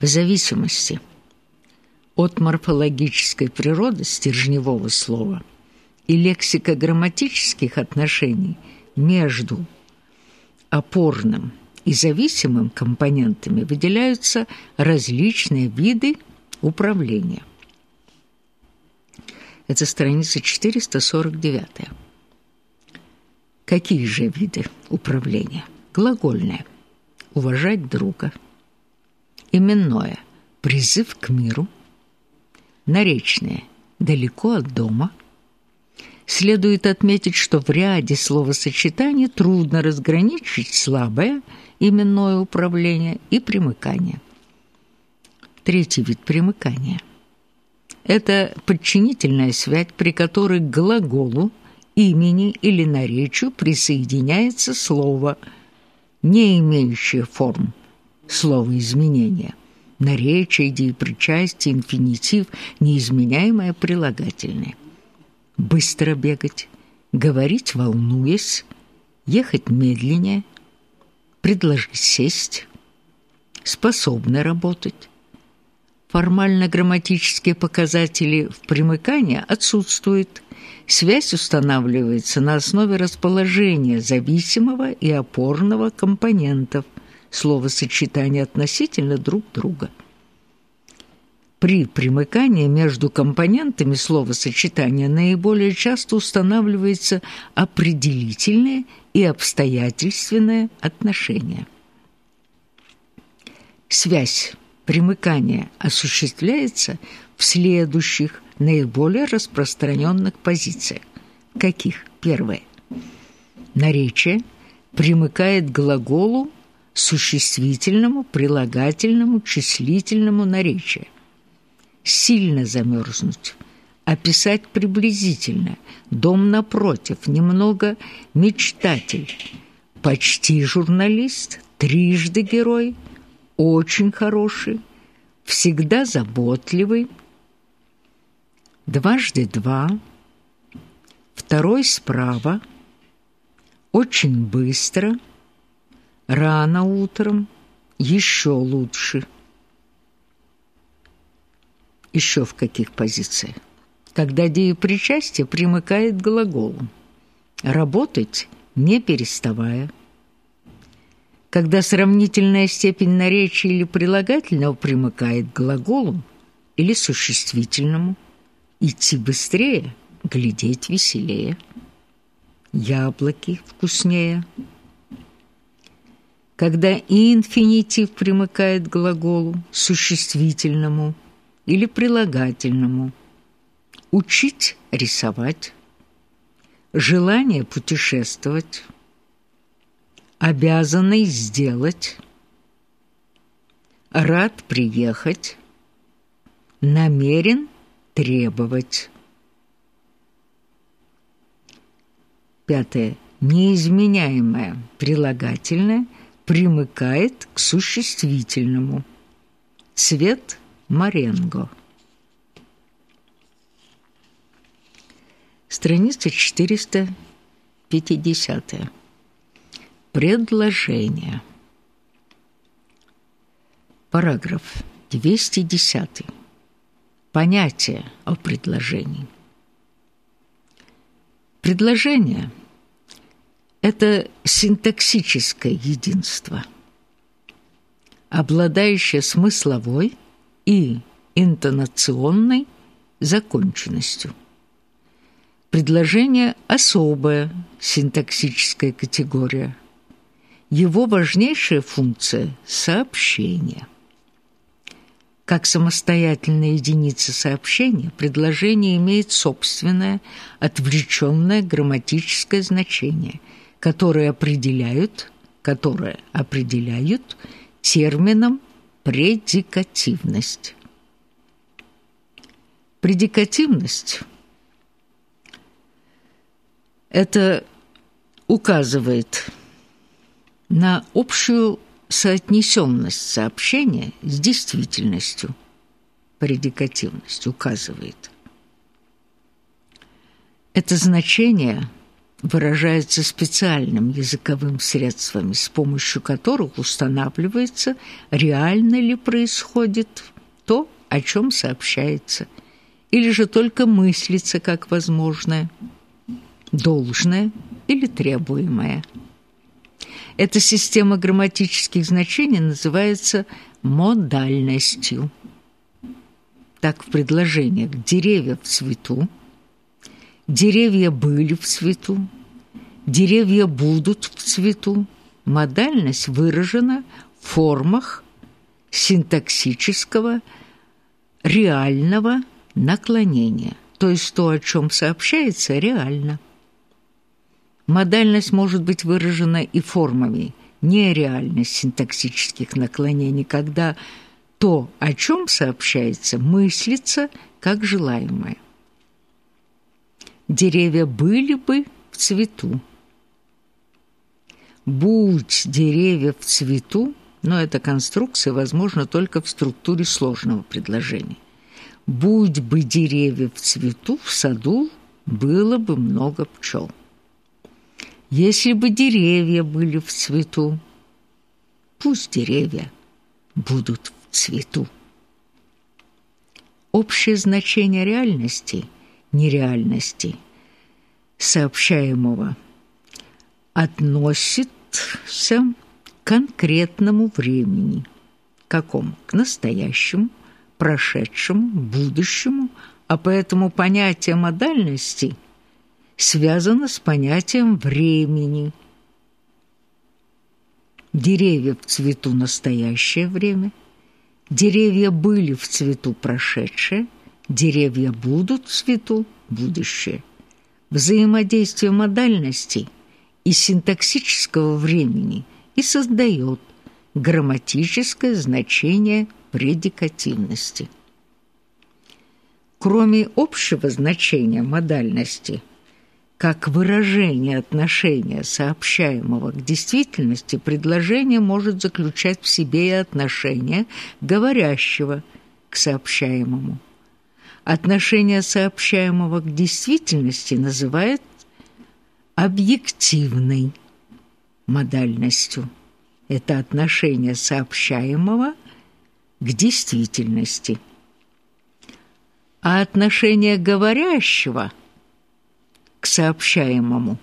В зависимости от морфологической природы стержневого слова и лексико-грамматических отношений между опорным и зависимым компонентами выделяются различные виды управления. Это страница 449. Какие же виды управления? Глагольное – уважать друга. Именное – призыв к миру. Наречное – далеко от дома. Следует отметить, что в ряде словосочетаний трудно разграничить слабое именное управление и примыкание. Третий вид примыкания – это подчинительная связь, при которой к глаголу – имени или наречию присоединяется слово, не имеющее форм слова изменения. Наречие, деепричастие, инфинитив, неизменяемое прилагательное. Быстро бегать, говорить волнуясь, ехать медленнее, предложить сесть, способны работать. Формально-грамматические показатели в примыкании отсутствуют – Связь устанавливается на основе расположения зависимого и опорного компонентов словосочетания относительно друг друга. При примыкании между компонентами словосочетания наиболее часто устанавливается определительное и обстоятельственное отношение. Связь примыкания осуществляется в следующих наиболее распространенных позициях. Каких? Первое. Наречие примыкает к глаголу существительному, прилагательному, числительному наречию. Сильно замерзнуть, описать приблизительно, дом напротив, немного мечтатель, почти журналист, трижды герой, очень хороший, всегда заботливый, дважды два, второй справа, очень быстро, рано утром, еще лучше. Еще в каких позициях? Когда деепричастие примыкает к глаголу. Работать, не переставая. Когда сравнительная степень наречия или прилагательного примыкает к глаголу или существительному – идти быстрее, глядеть веселее, яблоки вкуснее. Когда инфинитив примыкает к глаголу существительному или прилагательному, учить рисовать, желание путешествовать, обязанный сделать, рад приехать, намерен требовать. Пятое. Неизменяемое прилагательное примыкает к существительному. Цвет маренго. Страница 450. Предложение. Параграф 210 понятие о предложении. Предложение – это синтаксическое единство, обладающее смысловой и интонационной законченностью. Предложение – особая синтаксическая категория. Его важнейшая функция – сообщение – как самостоятельная единица сообщения, предложение имеет собственное отвлеченное грамматическое значение, которое определяют, которое определяют термином предикативность. Предикативность – это указывает на общую соотнесенность сообщения с действительностью, предикативность указывает. Это значение выражается специальным языковым средствами, с помощью которых устанавливается, реально ли происходит то, о чем сообщается, или же только мыслится как возможное, должное или требуемое. Эта система грамматических значений называется модальностью. Так в предложениях «деревья в цвету», «деревья были в цвету», «деревья будут в цвету» модальность выражена в формах синтаксического реального наклонения, то есть то, о чем сообщается, реально. Модальность может быть выражена и формами нереальных синтаксических наклонений, когда то, о чем сообщается, мыслится как желаемое. Деревья были бы в цвету. Будь деревья в цвету, но эта конструкция возможна только в структуре сложного предложения. Будь бы деревья в цвету, в саду было бы много пчел. Если бы деревья были в цвету, пусть деревья будут в цвету. Общее значение реальности, нереальности, сообщаемого, относится к конкретному времени. Какому? К настоящему, прошедшему, будущему, а поэтому понятие модальности – связано с понятием времени. Деревья в цвету настоящее время, деревья были в цвету прошедшее, деревья будут в цвету будущее. Взаимодействие модальностей и синтаксического времени и создает грамматическое значение предикативности. Кроме общего значения модальности – как выражение отношения сообщаемого к действительности, предложение может заключать в себе и отношение говорящего к сообщаемому. Отношение сообщаемого к действительности называют объективной модальностью. Это отношение сообщаемого к действительности. А отношение говорящего – к сообщаемому.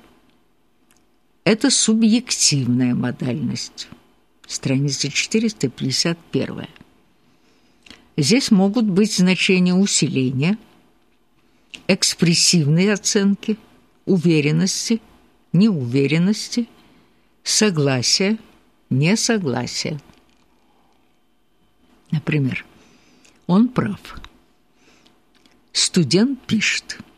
Это субъективная модальность. Страница 451. Здесь могут быть значения усиления, экспрессивной оценки, уверенности, неуверенности, согласия, несогласия. Например, он прав. Студент пишет –